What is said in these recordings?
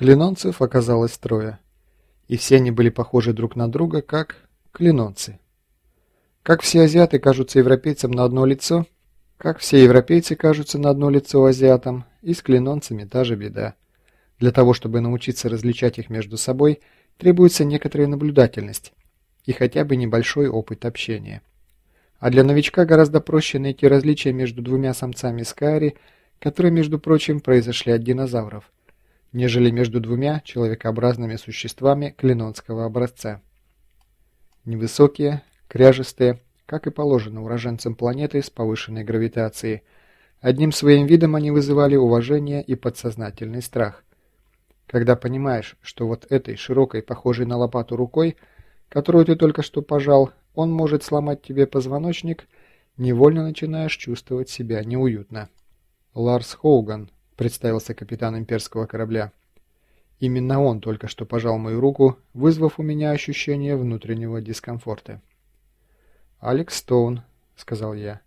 Клинонцев оказалось трое, и все они были похожи друг на друга, как клинонцы. Как все азиаты кажутся европейцам на одно лицо, как все европейцы кажутся на одно лицо азиатам, и с клинонцами та же беда. Для того, чтобы научиться различать их между собой, требуется некоторая наблюдательность и хотя бы небольшой опыт общения. А для новичка гораздо проще найти различия между двумя самцами скари, которые, между прочим, произошли от динозавров – нежели между двумя человекообразными существами клинонского образца. Невысокие, кряжестые, как и положено уроженцам планеты с повышенной гравитацией, одним своим видом они вызывали уважение и подсознательный страх. Когда понимаешь, что вот этой широкой, похожей на лопату рукой, которую ты только что пожал, он может сломать тебе позвоночник, невольно начинаешь чувствовать себя неуютно. Ларс Хоуган представился капитан имперского корабля. Именно он только что пожал мою руку, вызвав у меня ощущение внутреннего дискомфорта. «Алекс Стоун», — сказал я.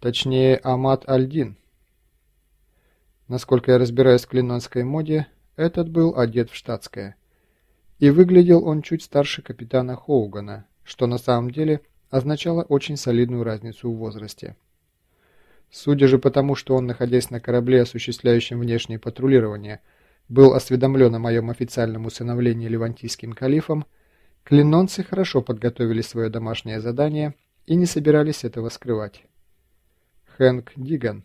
«Точнее, Амат Альдин». Насколько я разбираюсь в клинонской моде, этот был одет в штатское. И выглядел он чуть старше капитана Хоугана, что на самом деле означало очень солидную разницу в возрасте. Судя же по тому, что он, находясь на корабле, осуществляющем внешнее патрулирование, был осведомлен о моем официальном усыновлении левантийским калифом, клинонцы хорошо подготовили свое домашнее задание и не собирались этого скрывать. Хэнк Диган.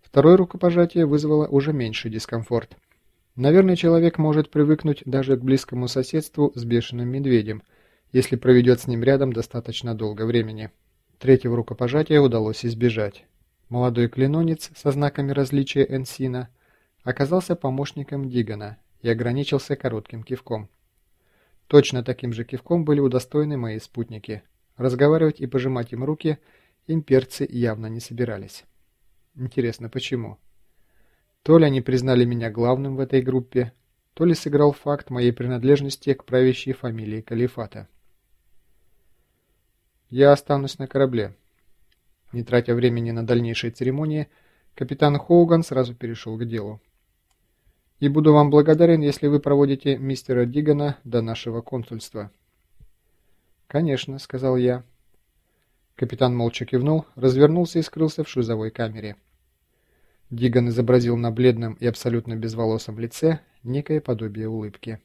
Второе рукопожатие вызвало уже меньший дискомфорт. Наверное, человек может привыкнуть даже к близкому соседству с бешеным медведем, если проведет с ним рядом достаточно долго времени. Третьего рукопожатия удалось избежать. Молодой клинонец со знаками различия Энсина оказался помощником Дигана и ограничился коротким кивком. Точно таким же кивком были удостоены мои спутники. Разговаривать и пожимать им руки имперцы явно не собирались. Интересно, почему? То ли они признали меня главным в этой группе, то ли сыграл факт моей принадлежности к правящей фамилии Калифата. Я останусь на корабле. Не тратя времени на дальнейшие церемонии, капитан Хоуган сразу перешел к делу. И буду вам благодарен, если вы проводите мистера Дигана до нашего консульства. «Конечно», — сказал я. Капитан молча кивнул, развернулся и скрылся в шлюзовой камере. Диган изобразил на бледном и абсолютно безволосом лице некое подобие улыбки.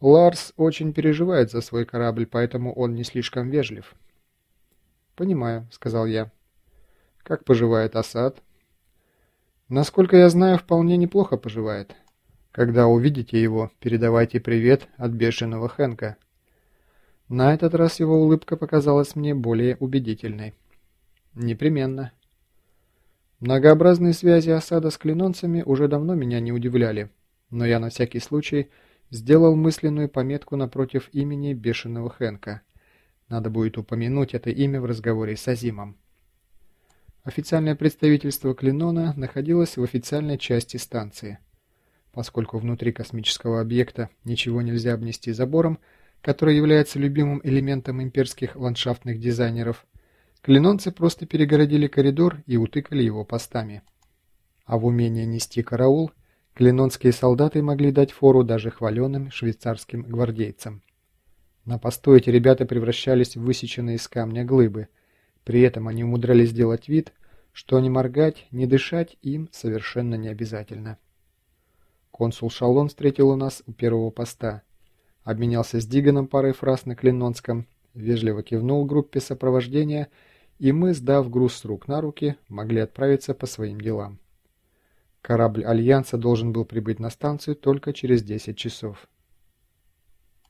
Ларс очень переживает за свой корабль, поэтому он не слишком вежлив. «Понимаю», — сказал я. «Как поживает Асад?» «Насколько я знаю, вполне неплохо поживает. Когда увидите его, передавайте привет от бешеного Хэнка». На этот раз его улыбка показалась мне более убедительной. «Непременно». Многообразные связи Асада с клинонцами уже давно меня не удивляли, но я на всякий случай Сделал мысленную пометку напротив имени бешеного Хэнка. Надо будет упомянуть это имя в разговоре с Азимом. Официальное представительство Клинона находилось в официальной части станции. Поскольку внутри космического объекта ничего нельзя обнести забором, который является любимым элементом имперских ландшафтных дизайнеров, клинонцы просто перегородили коридор и утыкали его постами. А в умении нести караул – Клинонские солдаты могли дать фору даже хваленым швейцарским гвардейцам. На посту эти ребята превращались в высеченные из камня глыбы. При этом они умудрялись сделать вид, что не моргать, не дышать им совершенно не обязательно. Консул Шалон встретил у нас у первого поста. Обменялся с Диганом парой фраз на Клинонском, вежливо кивнул группе сопровождения, и мы, сдав груз с рук на руки, могли отправиться по своим делам. Корабль Альянса должен был прибыть на станцию только через 10 часов.